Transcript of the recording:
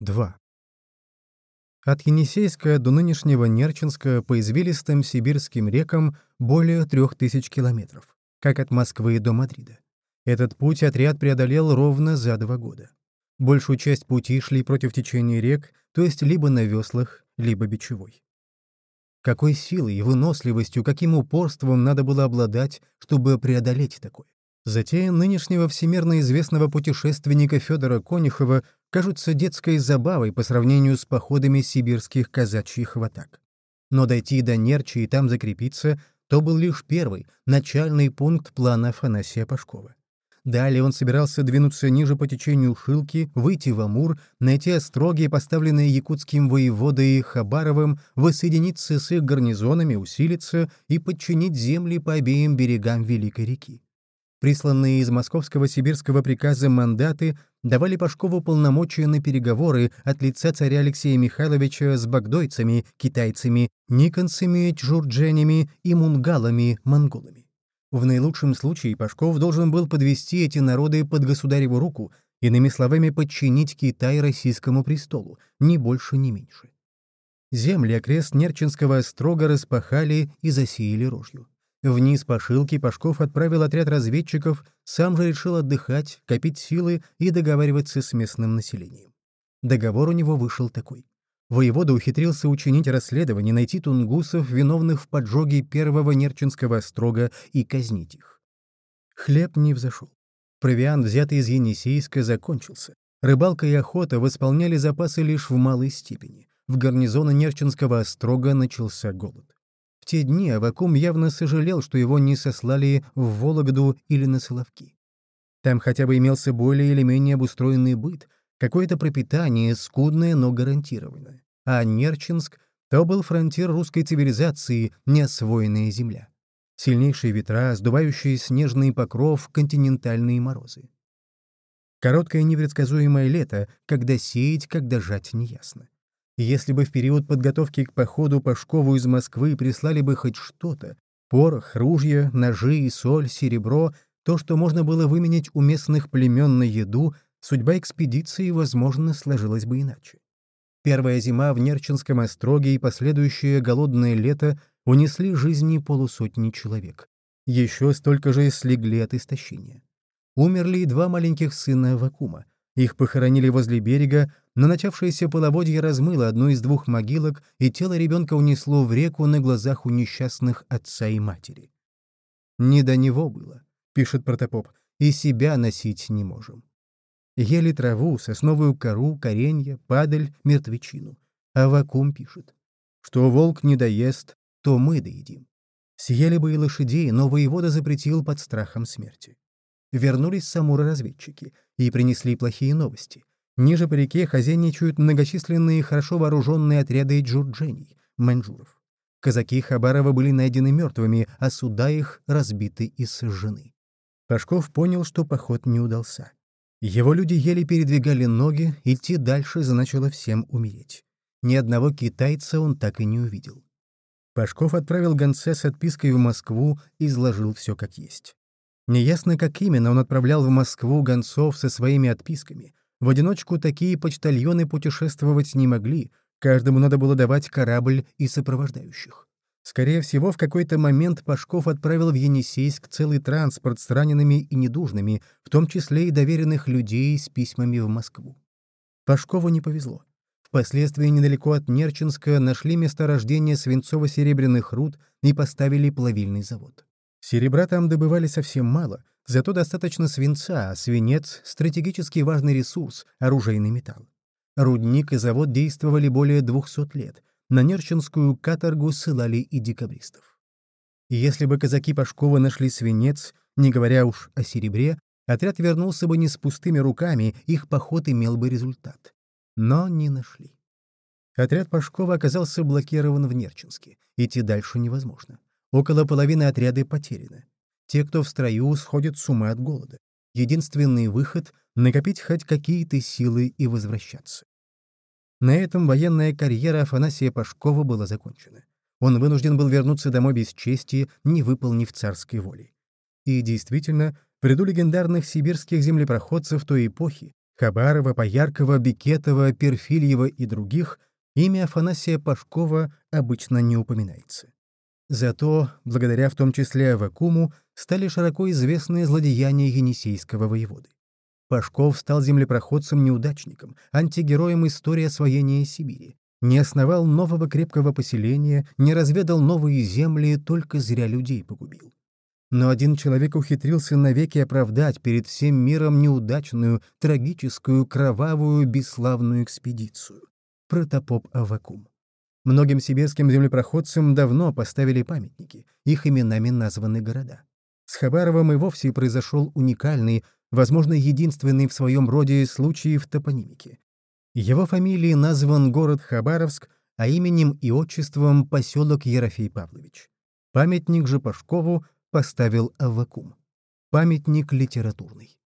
2. От Енисейска до нынешнего Нерчинска по извилистым сибирским рекам более трех тысяч километров, как от Москвы до Мадрида. Этот путь отряд преодолел ровно за два года. Большую часть пути шли против течения рек, то есть либо на веслах, либо бичевой. Какой силой выносливостью, каким упорством надо было обладать, чтобы преодолеть такое? Затея нынешнего всемирно известного путешественника Федора Конюхова кажутся детской забавой по сравнению с походами сибирских казачьих ватак. Но дойти до Нерчи и там закрепиться — то был лишь первый, начальный пункт плана Афанасия Пашкова. Далее он собирался двинуться ниже по течению Шилки, выйти в Амур, найти остроги, поставленные якутским воеводой Хабаровым, воссоединиться с их гарнизонами, усилиться и подчинить земли по обеим берегам Великой реки. Присланные из московского сибирского приказа мандаты давали Пашкову полномочия на переговоры от лица царя Алексея Михайловича с багдойцами, китайцами, никонцами, чжурдженями и мунгалами, монголами. В наилучшем случае Пашков должен был подвести эти народы под государеву руку, иными словами, подчинить Китай российскому престолу, ни больше, ни меньше. Земли окрест Нерчинского строго распахали и засеяли рожью. Вниз по Шилке Пашков отправил отряд разведчиков, сам же решил отдыхать, копить силы и договариваться с местным населением. Договор у него вышел такой. Воевода ухитрился учинить расследование, найти тунгусов, виновных в поджоге первого Нерчинского острога, и казнить их. Хлеб не взошел. Провиант, взятый из Енисейска, закончился. Рыбалка и охота восполняли запасы лишь в малой степени. В гарнизоне Нерчинского острога начался голод. Те дни Авакум явно сожалел, что его не сослали в Вологду или на Соловки. Там хотя бы имелся более или менее обустроенный быт, какое-то пропитание, скудное, но гарантированное. А Нерчинск — то был фронтир русской цивилизации, неосвоенная земля. Сильнейшие ветра, сдувающие снежный покров, континентальные морозы. Короткое непредсказуемое лето, когда сеять, когда жать неясно. Если бы в период подготовки к походу Пашкову из Москвы прислали бы хоть что-то — порох, ружья, ножи, соль, серебро — то, что можно было выменять у местных племен на еду, судьба экспедиции, возможно, сложилась бы иначе. Первая зима в Нерчинском остроге и последующее голодное лето унесли жизни полусотни человек. Еще столько же слегли от истощения. Умерли два маленьких сына Вакума. Их похоронили возле берега, но начавшееся половодье размыло одну из двух могилок, и тело ребенка унесло в реку на глазах у несчастных отца и матери. «Не до него было», — пишет протопоп, — «и себя носить не можем». Ели траву, сосновую кору, коренья, падаль, мертвечину. А Вакум пишет, что волк не доест, то мы доедим. Съели бы и лошадей, но воевода запретил под страхом смерти. Вернулись самуры-разведчики и принесли плохие новости. Ниже по реке хозяйничают многочисленные хорошо вооруженные отряды джурджений, маньчжуров. Казаки Хабарова были найдены мертвыми, а суда их разбиты и сожжены. Пашков понял, что поход не удался. Его люди еле передвигали ноги, идти дальше значило всем умереть. Ни одного китайца он так и не увидел. Пашков отправил гонца с отпиской в Москву и изложил все как есть. Неясно, как именно он отправлял в Москву гонцов со своими отписками. В одиночку такие почтальоны путешествовать не могли, каждому надо было давать корабль и сопровождающих. Скорее всего, в какой-то момент Пашков отправил в Енисейск целый транспорт с ранеными и недужными, в том числе и доверенных людей с письмами в Москву. Пашкову не повезло. Впоследствии недалеко от Нерчинска нашли месторождение свинцово-серебряных руд и поставили плавильный завод. Серебра там добывали совсем мало, зато достаточно свинца, а свинец — стратегически важный ресурс, оружейный металл. Рудник и завод действовали более 200 лет. На Нерчинскую каторгу ссылали и декабристов. если бы казаки Пашкова нашли свинец, не говоря уж о серебре, отряд вернулся бы не с пустыми руками, их поход имел бы результат. Но не нашли. Отряд Пашкова оказался блокирован в Нерчинске. Идти дальше невозможно. Около половины отряда потеряно. Те, кто в строю, сходят с ума от голода. Единственный выход — накопить хоть какие-то силы и возвращаться. На этом военная карьера Афанасия Пашкова была закончена. Он вынужден был вернуться домой без чести, не выполнив царской воли. И действительно, в ряду легендарных сибирских землепроходцев той эпохи Хабарова, Пояркова, Бекетова, Перфильева и других имя Афанасия Пашкова обычно не упоминается. Зато, благодаря в том числе Авакуму, стали широко известны злодеяния Енисейского воеводы. Пашков стал землепроходцем-неудачником, антигероем истории освоения Сибири. Не основал нового крепкого поселения, не разведал новые земли, только зря людей погубил. Но один человек ухитрился навеки оправдать перед всем миром неудачную, трагическую, кровавую, бесславную экспедицию. Протопоп Авакум. Многим сибирским землепроходцам давно поставили памятники, их именами названы города. С Хабаровым и вовсе произошел уникальный, возможно, единственный в своем роде случай в топонимике. Его фамилией назван город Хабаровск, а именем и отчеством — поселок Ерофей Павлович. Памятник же Пашкову поставил Аввакум. Памятник литературный.